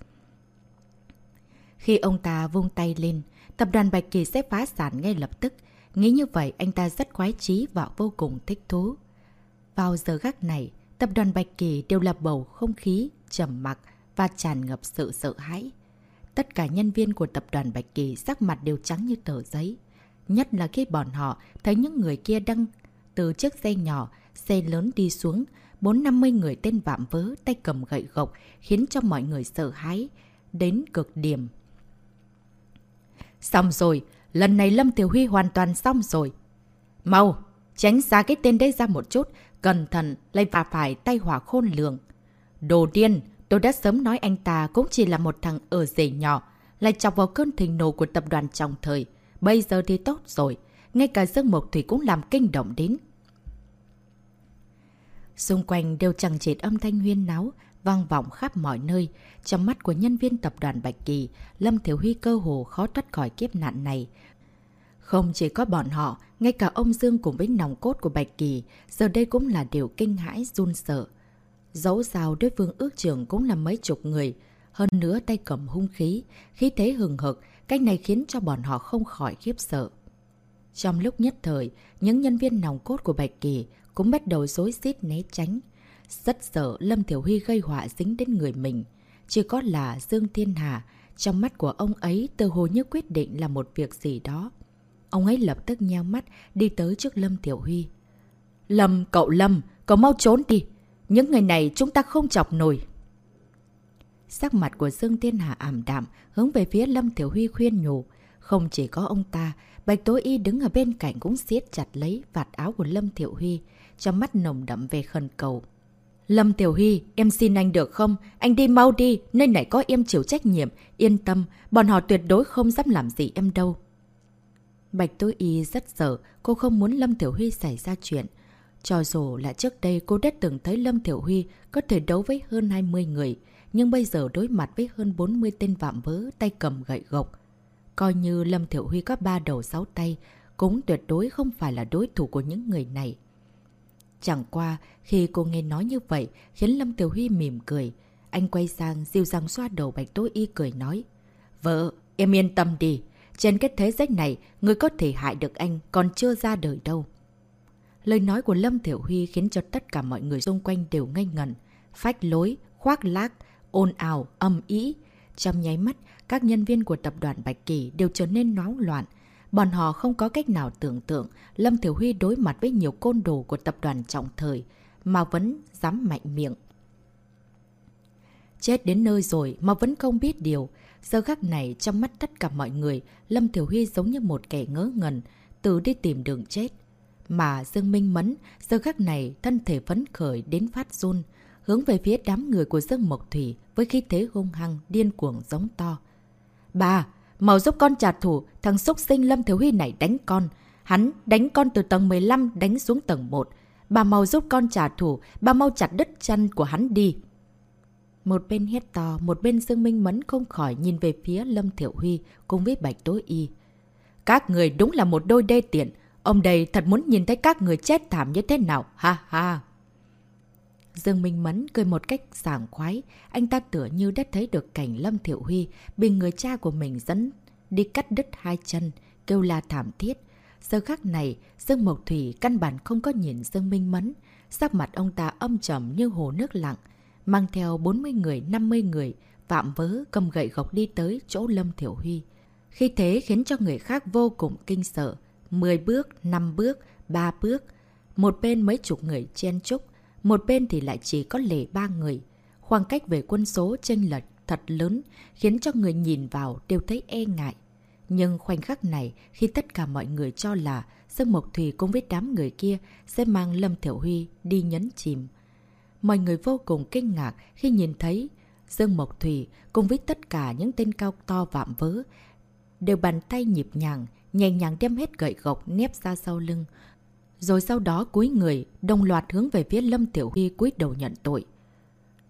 Khi ông ta vung tay lên, tập đoàn Bạch Kỳ sẽ phá sản ngay lập tức. Nghĩ như vậy anh ta rất khoái chí và vô cùng thích thú. Vào giờ gác này, tập đoàn Bạch Kỳ đều là bầu không khí, trầm mặc và tràn ngập sự sợ hãi. Tất cả nhân viên của tập đoàn Bạch Kỳ sắc mặt đều trắng như tờ giấy. Nhất là khi bọn họ thấy những người kia đăng từ chiếc xe nhỏ, xe lớn đi xuống, bốn năm mươi người tên vạm vớ tay cầm gậy gộc khiến cho mọi người sợ hãi, đến cực điểm. Xong rồi, lần này Lâm Tiểu Huy hoàn toàn xong rồi. Mau, Tránh xa cái tên đấy ra một chút, cẩn thận lại và phải tay hỏa khôn lường. Đồ điên, tôi đã sớm nói anh ta cũng chỉ là một thằng ở rể nhỏ, lại chọc vào cơn thình nổ của tập đoàn trong thời. Bây giờ thì tốt rồi, ngay cả Dương Mộc Thủy cũng làm kinh động đến. Xung quanh đều chẳng chệt âm thanh huyên náo, vang vọng khắp mọi nơi. Trong mắt của nhân viên tập đoàn Bạch Kỳ, Lâm Thiểu Huy cơ hồ khó thoát khỏi kiếp nạn này. Không chỉ có bọn họ, ngay cả ông Dương cùng với nòng cốt của Bạch Kỳ, giờ đây cũng là điều kinh hãi run sợ. Dẫu sao đối phương ước trưởng cũng là mấy chục người, hơn nữa tay cầm hung khí, khí thế hừng hực, cách này khiến cho bọn họ không khỏi khiếp sợ. Trong lúc nhất thời, những nhân viên nòng cốt của Bạch Kỳ cũng bắt đầu dối xít né tránh. Rất sợ Lâm Thiểu Huy gây họa dính đến người mình. Chỉ có là Dương Thiên Hà, trong mắt của ông ấy từ hồ như quyết định là một việc gì đó. Ông ấy lập tức nheo mắt đi tới trước Lâm Tiểu Huy. Lâm, cậu Lâm, cậu mau trốn đi. Những người này chúng ta không chọc nổi. Sắc mặt của Dương Thiên Hà ảm đạm, hướng về phía Lâm Tiểu Huy khuyên nhủ. Không chỉ có ông ta, Bạch Tố Y đứng ở bên cạnh cũng siết chặt lấy vạt áo của Lâm Tiểu Huy, trong mắt nồng đậm về khẩn cầu. Lâm Tiểu Huy, em xin anh được không? Anh đi mau đi, nơi này có em chịu trách nhiệm, yên tâm, bọn họ tuyệt đối không dám làm gì em đâu. Bạch Tố Y rất sợ, cô không muốn Lâm Tiểu Huy xảy ra chuyện. Cho dù là trước đây cô đã từng thấy Lâm Tiểu Huy có thể đấu với hơn 20 người, nhưng bây giờ đối mặt với hơn 40 tên vạm vỡ tay cầm gậy gộc. Coi như Lâm Tiểu Huy có ba đầu sáu tay, cũng tuyệt đối không phải là đối thủ của những người này. Chẳng qua, khi cô nghe nói như vậy, khiến Lâm Tiểu Huy mỉm cười. Anh quay sang, dịu dàng xoa đầu Bạch Tố Y cười nói. Vợ, em yên tâm đi. Trên cái thế giới này, người có thể hại được anh còn chưa ra đời đâu. Lời nói của Lâm Tiểu Huy khiến cho tất cả mọi người xung quanh đều ngây ngẩn. Phách lối, khoác lác, ồn ào, âm ý. Trong nháy mắt, các nhân viên của tập đoàn Bạch Kỳ đều trở nên náo loạn. Bọn họ không có cách nào tưởng tượng Lâm Thiểu Huy đối mặt với nhiều côn đồ của tập đoàn trọng thời, mà vẫn dám mạnh miệng. Chết đến nơi rồi mà vẫn không biết điều. Giờ khắc này trong mắt tất cả mọi người, Lâm Thiểu Huy giống như một kẻ ngớ ngẩn, từ đi tìm đường chết. Mà Dương Minh Mẫn, giờ khắc này thân thể phấn khởi đến phát run, hướng về phía đám người của Dương Mộc Thủy với khí thế hung hăng, điên cuồng giống to. Bà, mau giúp con trả thù, thằng xúc sinh Lâm Thiếu Huy này đánh con. Hắn đánh con từ tầng 15 đánh xuống tầng 1. Bà mau giúp con trả thù, bà mau chặt đứt chân của hắn đi. Một bên hét to, một bên Dương Minh Mẫn không khỏi nhìn về phía Lâm Thiểu Huy cùng với Bạch Tối Y. Các người đúng là một đôi đê tiện. Ông đây thật muốn nhìn thấy các người chết thảm như thế nào, ha ha. Dương Minh Mẫn cười một cách sảng khoái, anh ta tựa như đã thấy được cảnh Lâm Thiệu Huy bị người cha của mình dẫn đi cắt đứt hai chân, kêu la thảm thiết. Giờ khắc này, Dương Mộc Thủy căn bản không có nhìn Dương Minh Mẫn, sắc mặt ông ta âm trầm như hồ nước lặng, mang theo 40 người, 50 người, vạm vớ cầm gậy gộc đi tới chỗ Lâm Thiểu Huy. Khi thế khiến cho người khác vô cùng kinh sợ. 10 bước, 5 bước, 3 bước, một bên mấy chục người chen chúc, một bên thì lại chỉ có lề ba người. Khoảng cách về quân số chênh lệch thật lớn, khiến cho người nhìn vào đều thấy e ngại. Nhưng khoảnh khắc này, khi tất cả mọi người cho là Dương Mộc Thủy cùng với đám người kia sẽ mang Lâm Thiểu Huy đi nhấn chìm. Mọi người vô cùng kinh ngạc khi nhìn thấy Dương Mộc Thủy cùng với tất cả những tên cao to vạm vỡ đều bàn tay nhịp nhàng, nhẹ nhàng đem hết gậy gộc nép ra sau lưng, rồi sau đó cúi người, đồng loạt hướng về phía Lâm Tiểu Huy cúi đầu nhận tội.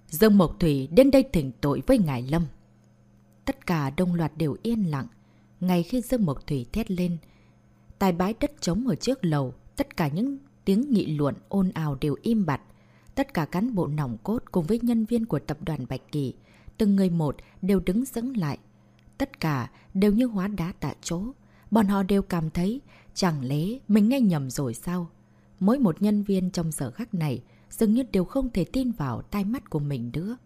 Dương Mộc Thủy đến đây thỉnh tội với Ngài Lâm. Tất cả đồng loạt đều yên lặng. Ngay khi Dương Mộc Thủy thét lên, tài bái đất trống ở trước lầu, tất cả những tiếng nghị luận ôn ào đều im bặt. Tất cả cán bộ nòng cốt cùng với nhân viên của tập đoàn Bạch Kỳ, từng người một đều đứng dẫn lại. Tất cả đều như hóa đá tại chỗ. Bọn họ đều cảm thấy Chẳng lẽ mình nghe nhầm rồi sao? Mỗi một nhân viên trong sở khắc này dường như đều không thể tin vào tai mắt của mình nữa.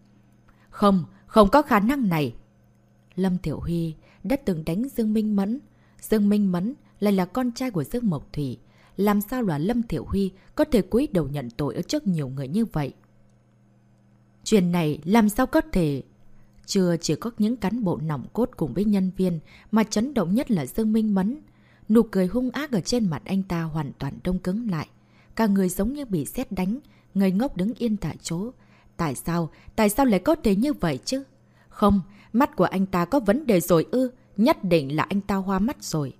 Không, không có khả năng này. Lâm Tiểu Huy đã từng đánh Dương Minh Mẫn. Dương Minh Mẫn lại là con trai của Dương Mộc Thủy. Làm sao là Lâm Tiểu Huy có thể cúi đầu nhận tội ở trước nhiều người như vậy? Chuyện này làm sao có thể... Chưa chỉ có những cán bộ nòng cốt cùng với nhân viên mà chấn động nhất là Dương Minh Mẫn. Nụ cười hung ác ở trên mặt anh ta hoàn toàn đông cứng lại. Cả người giống như bị sét đánh, người ngốc đứng yên tại chỗ. Tại sao? Tại sao lại có thể như vậy chứ? Không, mắt của anh ta có vấn đề rồi ư, nhất định là anh ta hoa mắt rồi.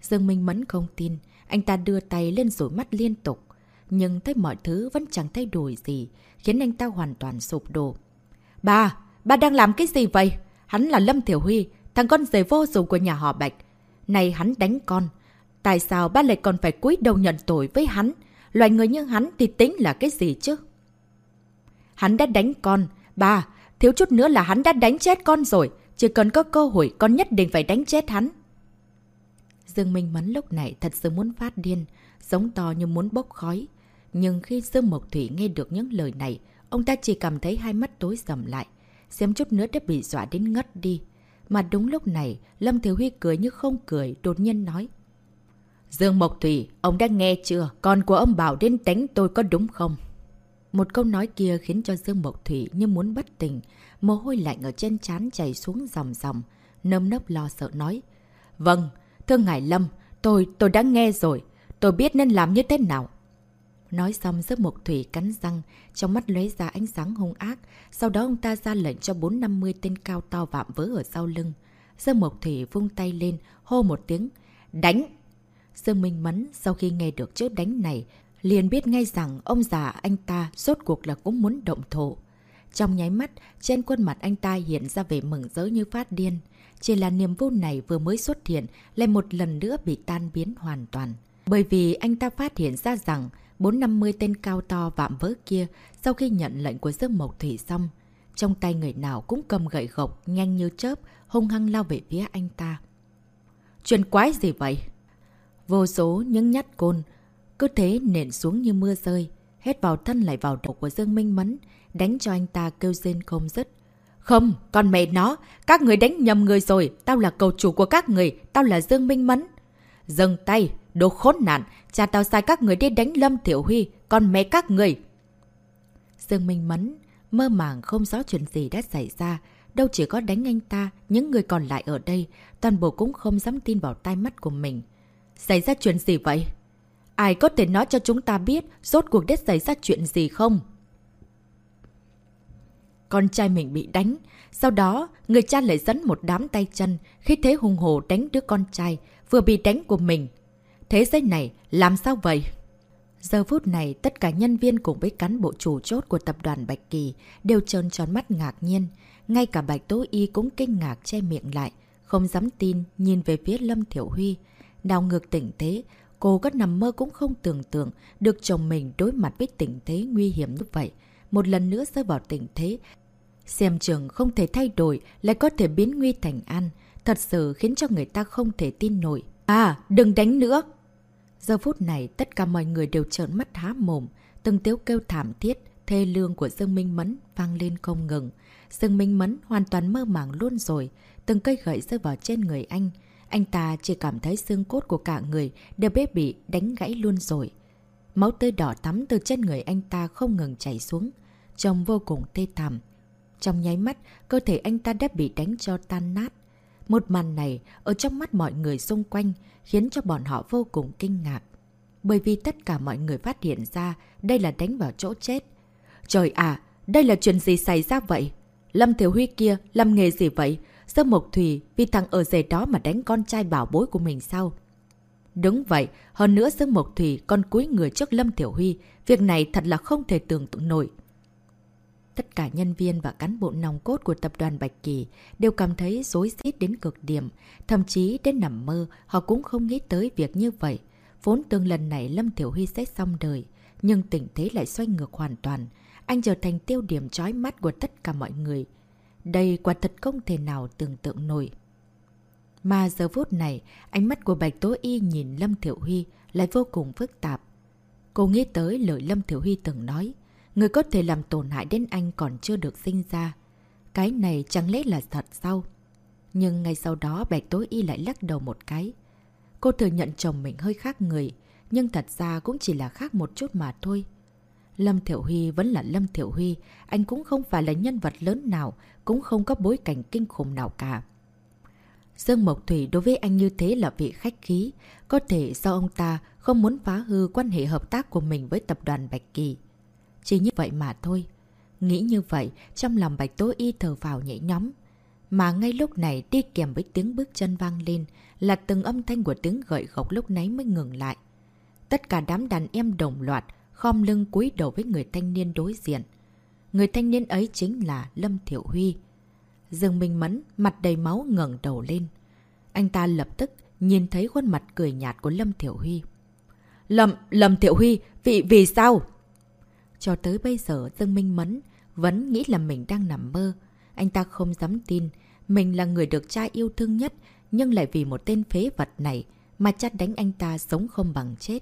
Dương Minh Mẫn không tin, anh ta đưa tay lên rủi mắt liên tục. Nhưng thấy mọi thứ vẫn chẳng thay đổi gì, khiến anh ta hoàn toàn sụp đổ. Bà, bà đang làm cái gì vậy? Hắn là Lâm Thiểu Huy, thằng con rể vô dụng của nhà họ Bạch. Này hắn đánh con. Tại sao ba lại còn phải cúi đầu nhận tội với hắn? Loại người như hắn thì tính là cái gì chứ? Hắn đã đánh con. ba, thiếu chút nữa là hắn đã đánh chết con rồi. Chỉ cần có cơ hội con nhất định phải đánh chết hắn. Dương Minh Mẫn lúc này thật sự muốn phát điên, giống to như muốn bốc khói. Nhưng khi Dương Mộc Thủy nghe được những lời này, ông ta chỉ cảm thấy hai mắt tối sầm lại. Xem chút nữa đã bị dọa đến ngất đi. Mà đúng lúc này, Lâm Thiếu Huy cười như không cười, đột nhiên nói. Dương Mộc Thủy, ông đã nghe chưa? Con của ông bảo đến đánh tôi có đúng không? Một câu nói kia khiến cho Dương Mộc Thủy như muốn bất tỉnh, mồ hôi lạnh ở trên trán chảy xuống dòng dòng, nâm nấp lo sợ nói. Vâng, thưa Ngài Lâm, tôi, tôi đã nghe rồi, tôi biết nên làm như thế nào. Nói xong Dương Mộc Thủy cắn răng, trong mắt lấy ra ánh sáng hung ác, sau đó ông ta ra lệnh cho 450 tên cao to vạm vỡ ở sau lưng. Dương Mộc Thủy vung tay lên, hô một tiếng, đánh! Dương Minh Mẫn sau khi nghe được chữ đánh này, liền biết ngay rằng ông già anh ta rốt cuộc là cũng muốn động thổ. Trong nháy mắt, trên khuôn mặt anh ta hiện ra vẻ mừng rỡ như phát điên. Chỉ là niềm vui này vừa mới xuất hiện, lại một lần nữa bị tan biến hoàn toàn. Bởi vì anh ta phát hiện ra rằng 450 tên cao to vạm vỡ kia sau khi nhận lệnh của Dương Mộc Thủy xong, trong tay người nào cũng cầm gậy gộc nhanh như chớp, hung hăng lao về phía anh ta. Chuyện quái gì vậy? Vô số những nhát côn, cứ thế nện xuống như mưa rơi, hết vào thân lại vào đầu của Dương Minh Mẫn, đánh cho anh ta kêu rên không dứt. Không, con mẹ nó, các người đánh nhầm người rồi, tao là cầu chủ của các người, tao là Dương Minh Mẫn. Dừng tay, đồ khốn nạn, cha tao sai các người đi đánh Lâm Thiểu Huy, con mẹ các người. Dương Minh Mẫn, mơ màng không rõ chuyện gì đã xảy ra, đâu chỉ có đánh anh ta, những người còn lại ở đây, toàn bộ cũng không dám tin vào tai mắt của mình. Xảy ra chuyện gì vậy? Ai có thể nói cho chúng ta biết rốt cuộc đã xảy ra chuyện gì không? Con trai mình bị đánh. Sau đó, người cha lại dẫn một đám tay chân khi thế hùng hồ đánh đứa con trai vừa bị đánh của mình. Thế giới này làm sao vậy? Giờ phút này, tất cả nhân viên cùng với cán bộ chủ chốt của tập đoàn Bạch Kỳ đều trơn tròn mắt ngạc nhiên. Ngay cả Bạch Tố Y cũng kinh ngạc che miệng lại, không dám tin nhìn về phía Lâm Thiểu Huy. Đào ngược tỉnh thế cô có nằm mơ cũng không tưởng tượng được chồng mình đối mặt với tình thế nguy hiểm như vậy. Một lần nữa rơi vào tình thế, xem trường không thể thay đổi lại có thể biến nguy thành an, thật sự khiến cho người ta không thể tin nổi. À, đừng đánh nữa! Giờ phút này, tất cả mọi người đều trợn mắt há mồm, từng tiếu kêu thảm thiết, thê lương của Dương Minh Mẫn vang lên không ngừng. Dương Minh Mẫn hoàn toàn mơ màng luôn rồi, từng cây gậy rơi vào trên người anh, anh ta chỉ cảm thấy xương cốt của cả người đều bếp bị đánh gãy luôn rồi. Máu tươi đỏ tắm từ trên người anh ta không ngừng chảy xuống, trông vô cùng tê thảm. Trong nháy mắt, cơ thể anh ta đã bị đánh cho tan nát. Một màn này, ở trong mắt mọi người xung quanh, khiến cho bọn họ vô cùng kinh ngạc. Bởi vì tất cả mọi người phát hiện ra đây là đánh vào chỗ chết. Trời à, đây là chuyện gì xảy ra vậy? Lâm Thiếu Huy kia làm nghề gì vậy? Sơ Mộc Thủy vì thằng ở rể đó mà đánh con trai bảo bối của mình sao? Đúng vậy, hơn nữa Dương Mộc Thủy còn cúi người trước Lâm Tiểu Huy. Việc này thật là không thể tưởng tượng nổi. Tất cả nhân viên và cán bộ nòng cốt của tập đoàn Bạch Kỳ đều cảm thấy rối rít đến cực điểm. Thậm chí đến nằm mơ, họ cũng không nghĩ tới việc như vậy. Vốn tương lần này Lâm Tiểu Huy sẽ xong đời. Nhưng tình thế lại xoay ngược hoàn toàn. Anh trở thành tiêu điểm trói mắt của tất cả mọi người. Đây quả thật không thể nào tưởng tượng nổi. Mà giờ phút này, ánh mắt của Bạch Tố Y nhìn Lâm Thiểu Huy lại vô cùng phức tạp. Cô nghĩ tới lời Lâm Thiểu Huy từng nói, người có thể làm tổn hại đến anh còn chưa được sinh ra. Cái này chẳng lẽ là thật sao? Nhưng ngay sau đó Bạch tối Y lại lắc đầu một cái. Cô thừa nhận chồng mình hơi khác người, nhưng thật ra cũng chỉ là khác một chút mà thôi. Lâm Thiểu Huy vẫn là Lâm Thiểu Huy, anh cũng không phải là nhân vật lớn nào, cũng không có bối cảnh kinh khủng nào cả. Dương Mộc Thủy đối với anh như thế là vị khách khí. Có thể do ông ta không muốn phá hư quan hệ hợp tác của mình với tập đoàn Bạch Kỳ. Chỉ như vậy mà thôi. Nghĩ như vậy, trong lòng Bạch Tố Y thở vào nhảy nhóm. Mà ngay lúc này đi kèm với tiếng bước chân vang lên là từng âm thanh của tiếng gợi gộc lúc nãy mới ngừng lại. Tất cả đám đàn em đồng loạt, khom lưng cúi đầu với người thanh niên đối diện. Người thanh niên ấy chính là Lâm Thiểu Huy. Dương Minh Mẫn mặt đầy máu ngẩng đầu lên. Anh ta lập tức nhìn thấy khuôn mặt cười nhạt của Lâm Thiểu Huy. Lâm, Lâm Thiểu Huy, vì, vì sao? Cho tới bây giờ Dương Minh Mẫn vẫn nghĩ là mình đang nằm mơ. Anh ta không dám tin mình là người được cha yêu thương nhất nhưng lại vì một tên phế vật này mà cha đánh anh ta sống không bằng chết.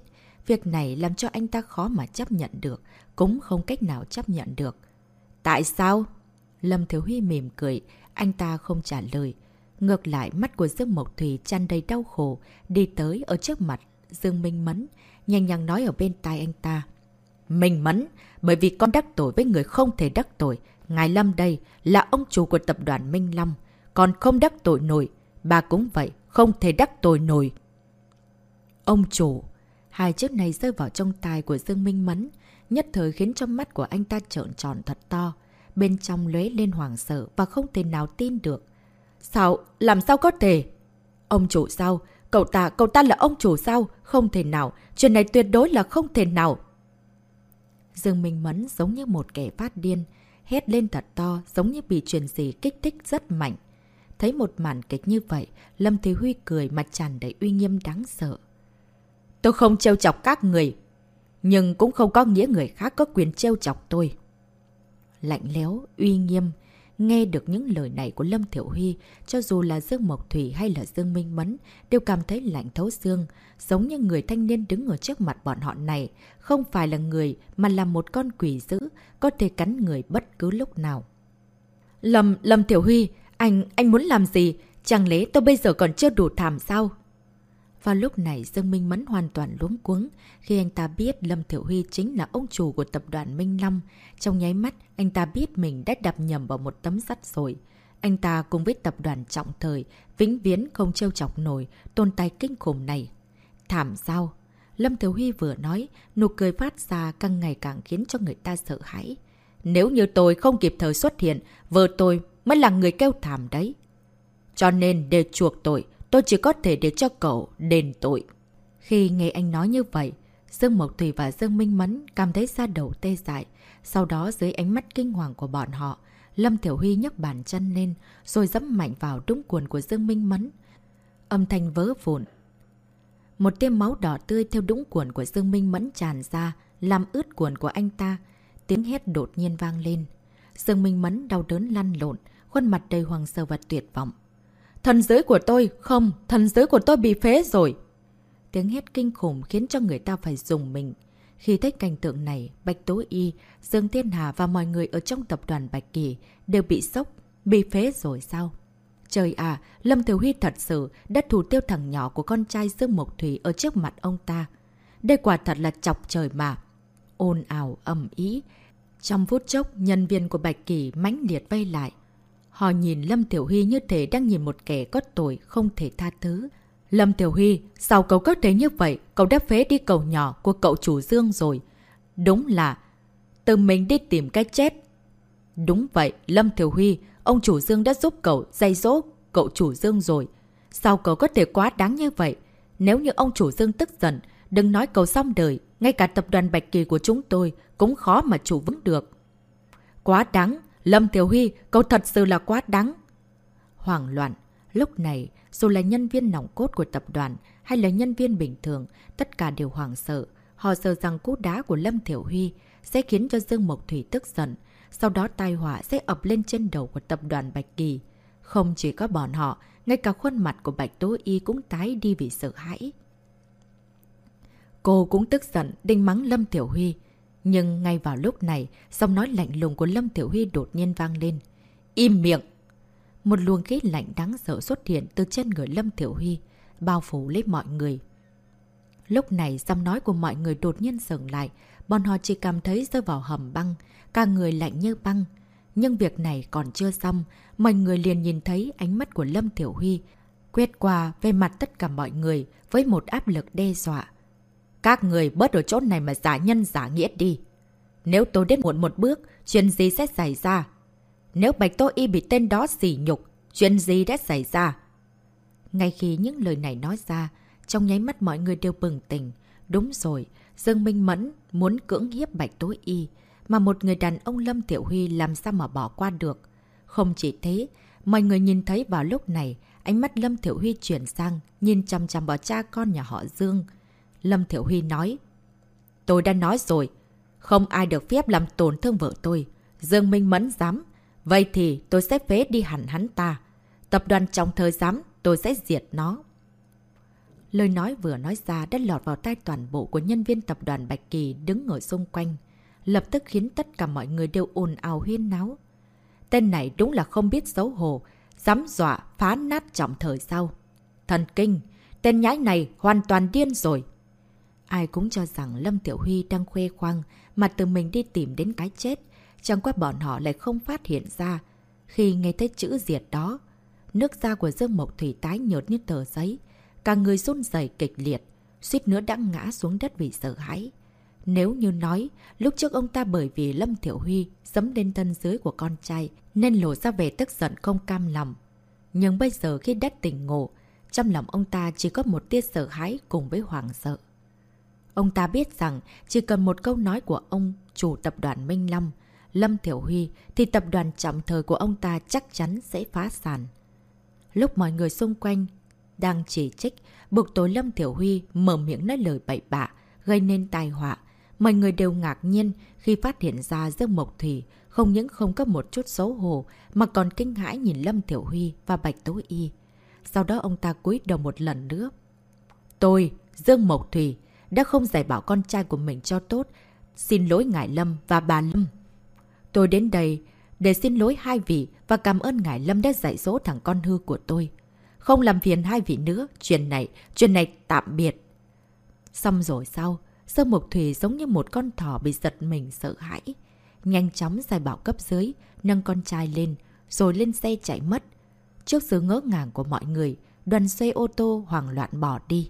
Việc này làm cho anh ta khó mà chấp nhận được, cũng không cách nào chấp nhận được. Tại sao? Lâm Thiếu Huy mỉm cười, anh ta không trả lời. Ngược lại, mắt của Dương Mộc Thủy tràn đầy đau khổ, đi tới ở trước mặt Dương Minh Mẫn, nhanh nhàng nói ở bên tai anh ta. Minh Mẫn, bởi vì con đắc tội với người không thể đắc tội, Ngài Lâm đây là ông chủ của tập đoàn Minh Long, còn không đắc tội nổi. Bà cũng vậy, không thể đắc tội nổi. Ông chủ, hai chiếc này rơi vào trong tai của Dương Minh Mẫn, nhất thời khiến trong mắt của anh ta trợn tròn thật to. Bên trong lóe lên hoàng sợ và không thể nào tin được. Sao? Làm sao có thể? Ông chủ sao? Cậu ta, cậu ta là ông chủ sao? Không thể nào. Chuyện này tuyệt đối là không thể nào. Dương Minh Mẫn giống như một kẻ phát điên. Hét lên thật to, giống như bị truyền gì kích thích rất mạnh. Thấy một màn kịch như vậy, Lâm Thế Huy cười mặt tràn đầy uy nghiêm đáng sợ. Tôi không trêu chọc các người, nhưng cũng không có nghĩa người khác có quyền trêu chọc tôi. Lạnh léo, uy nghiêm, nghe được những lời này của Lâm Thiểu Huy, cho dù là Dương Mộc Thủy hay là Dương Minh Mẫn, đều cảm thấy lạnh thấu xương, giống như người thanh niên đứng ở trước mặt bọn họ này, không phải là người mà là một con quỷ dữ, có thể cắn người bất cứ lúc nào. Lâm, Lâm Thiểu Huy, anh, anh muốn làm gì? Chẳng lẽ tôi bây giờ còn chưa đủ thảm sao? Vào lúc này Dương Minh Mẫn hoàn toàn luống cuống khi anh ta biết Lâm Thiểu Huy chính là ông chủ của tập đoàn Minh Long. Trong nháy mắt, anh ta biết mình đã đập nhầm vào một tấm sắt rồi. Anh ta cùng với tập đoàn trọng thời, vĩnh viễn không trêu chọc nổi, tồn tại kinh khủng này. Thảm sao? Lâm Thiểu Huy vừa nói, nụ cười phát ra càng ngày càng khiến cho người ta sợ hãi. Nếu như tôi không kịp thời xuất hiện, vợ tôi mới là người kêu thảm đấy. Cho nên để chuộc tội, tôi chỉ có thể để cho cậu đền tội. Khi nghe anh nói như vậy, Dương Mộc Thủy và Dương Minh Mẫn cảm thấy da đầu tê dại. Sau đó dưới ánh mắt kinh hoàng của bọn họ, Lâm Thiểu Huy nhấc bàn chân lên rồi dẫm mạnh vào đúng quần của Dương Minh Mẫn. Âm thanh vỡ vụn. Một tiêm máu đỏ tươi theo đúng quần của Dương Minh Mẫn tràn ra, làm ướt quần của anh ta. Tiếng hét đột nhiên vang lên. Dương Minh Mẫn đau đớn lăn lộn, khuôn mặt đầy hoàng sơ và tuyệt vọng. Thần giới của tôi, không, thần giới của tôi bị phế rồi. Tiếng hét kinh khủng khiến cho người ta phải dùng mình. Khi thấy cảnh tượng này, Bạch Tố Y, Dương Thiên Hà và mọi người ở trong tập đoàn Bạch Kỳ đều bị sốc, bị phế rồi sao? Trời à, Lâm Thiếu Huy thật sự đã thủ tiêu thằng nhỏ của con trai Dương Mộc Thủy ở trước mặt ông ta. Đây quả thật là chọc trời mà. Ôn ảo, ẩm ý. Trong phút chốc, nhân viên của Bạch Kỳ mãnh liệt vây lại. Họ nhìn Lâm Tiểu Huy như thể đang nhìn một kẻ có tội không thể tha thứ. Lâm Tiểu Huy, sao cậu có thể như vậy? Cậu đã phế đi cầu nhỏ của cậu chủ Dương rồi. Đúng là tự mình đi tìm cái chết. Đúng vậy, Lâm Tiểu Huy, ông chủ Dương đã giúp cậu dạy dỗ cậu chủ Dương rồi. Sao cậu có thể quá đáng như vậy? Nếu như ông chủ Dương tức giận, đừng nói cậu xong đời, ngay cả tập đoàn Bạch Kỳ của chúng tôi cũng khó mà chủ vững được. Quá đáng, Lâm Tiểu Huy, cậu thật sự là quá đáng. Hoảng loạn, lúc này, dù là nhân viên nòng cốt của tập đoàn hay là nhân viên bình thường, tất cả đều hoảng sợ. Họ sợ rằng cú đá của Lâm Tiểu Huy sẽ khiến cho Dương Mộc Thủy tức giận. Sau đó tai họa sẽ ập lên trên đầu của tập đoàn Bạch Kỳ. Không chỉ có bọn họ, ngay cả khuôn mặt của Bạch Tố Y cũng tái đi vì sợ hãi. Cô cũng tức giận, đinh mắng Lâm Tiểu Huy. Nhưng ngay vào lúc này, giọng nói lạnh lùng của Lâm Tiểu Huy đột nhiên vang lên. Im miệng! Một luồng khí lạnh đáng sợ xuất hiện từ trên người Lâm Tiểu Huy, bao phủ lấy mọi người. Lúc này, giọng nói của mọi người đột nhiên dừng lại, bọn họ chỉ cảm thấy rơi vào hầm băng, cả người lạnh như băng. Nhưng việc này còn chưa xong, mọi người liền nhìn thấy ánh mắt của Lâm Tiểu Huy Quét qua về mặt tất cả mọi người với một áp lực đe dọa. Các người bớt ở chỗ này mà giả nhân giả nghĩa đi. Nếu tôi đến muộn một bước, chuyện gì sẽ xảy ra? Nếu Bạch Tô Y bị tên đó xỉ nhục, chuyện gì đã xảy ra? Ngay khi những lời này nói ra, trong nháy mắt mọi người đều bừng tỉnh. Đúng rồi, Dương Minh Mẫn muốn cưỡng hiếp Bạch tối Y, mà một người đàn ông Lâm Tiểu Huy làm sao mà bỏ qua được. Không chỉ thế, mọi người nhìn thấy vào lúc này, ánh mắt Lâm Tiểu Huy chuyển sang, nhìn chăm chăm vào cha con nhà họ Dương. Lâm thiệu Huy nói, Tôi đã nói rồi, không ai được phép làm tổn thương vợ tôi. Dương Minh Mẫn dám, vậy thì tôi sẽ phế đi hẳn hắn ta. Tập đoàn trong thời dám tôi sẽ diệt nó. Lời nói vừa nói ra đã lọt vào tai toàn bộ của nhân viên tập đoàn Bạch Kỳ đứng ngồi xung quanh, lập tức khiến tất cả mọi người đều ồn ào huyên náo. Tên này đúng là không biết xấu hổ, dám dọa phá nát trọng thời sau. Thần kinh, tên nhái này hoàn toàn điên rồi. Ai cũng cho rằng Lâm Tiểu Huy đang khoe khoang mà tự mình đi tìm đến cái chết. Chẳng qua bọn họ lại không phát hiện ra. Khi nghe thấy chữ diệt đó, nước da của Dương Mộc Thủy tái nhợt như tờ giấy. Cả người run dày kịch liệt, suýt nữa đã ngã xuống đất vì sợ hãi. Nếu như nói, lúc trước ông ta bởi vì Lâm Thiểu Huy dấm lên thân dưới của con trai nên lộ ra về tức giận không cam lòng. Nhưng bây giờ khi đất tỉnh ngộ, trong lòng ông ta chỉ có một tia sợ hãi cùng với hoàng sợ. Ông ta biết rằng chỉ cần một câu nói của ông chủ tập đoàn Minh Long, Lâm Thiểu Huy thì tập đoàn trọng thời của ông ta chắc chắn sẽ phá sản. Lúc mọi người xung quanh đang chỉ trích, buộc tối Lâm Thiểu Huy mở miệng nói lời bậy bạ, gây nên tai họa. Mọi người đều ngạc nhiên khi phát hiện ra Dương Mộc Thủy không những không có một chút xấu hổ mà còn kinh hãi nhìn Lâm Thiểu Huy và Bạch Tố Y. Sau đó ông ta cúi đầu một lần nữa. Tôi, Dương Mộc Thủy, đã không giải bảo con trai của mình cho tốt. Xin lỗi Ngài Lâm và bà Lâm. Tôi đến đây để xin lỗi hai vị và cảm ơn Ngài Lâm đã dạy dỗ thằng con hư của tôi. Không làm phiền hai vị nữa, chuyện này, chuyện này tạm biệt. Xong rồi sau, Sơ Mộc Thủy giống như một con thỏ bị giật mình sợ hãi. Nhanh chóng giải bảo cấp dưới, nâng con trai lên, rồi lên xe chạy mất. Trước sự ngỡ ngàng của mọi người, đoàn xe ô tô hoảng loạn bỏ đi.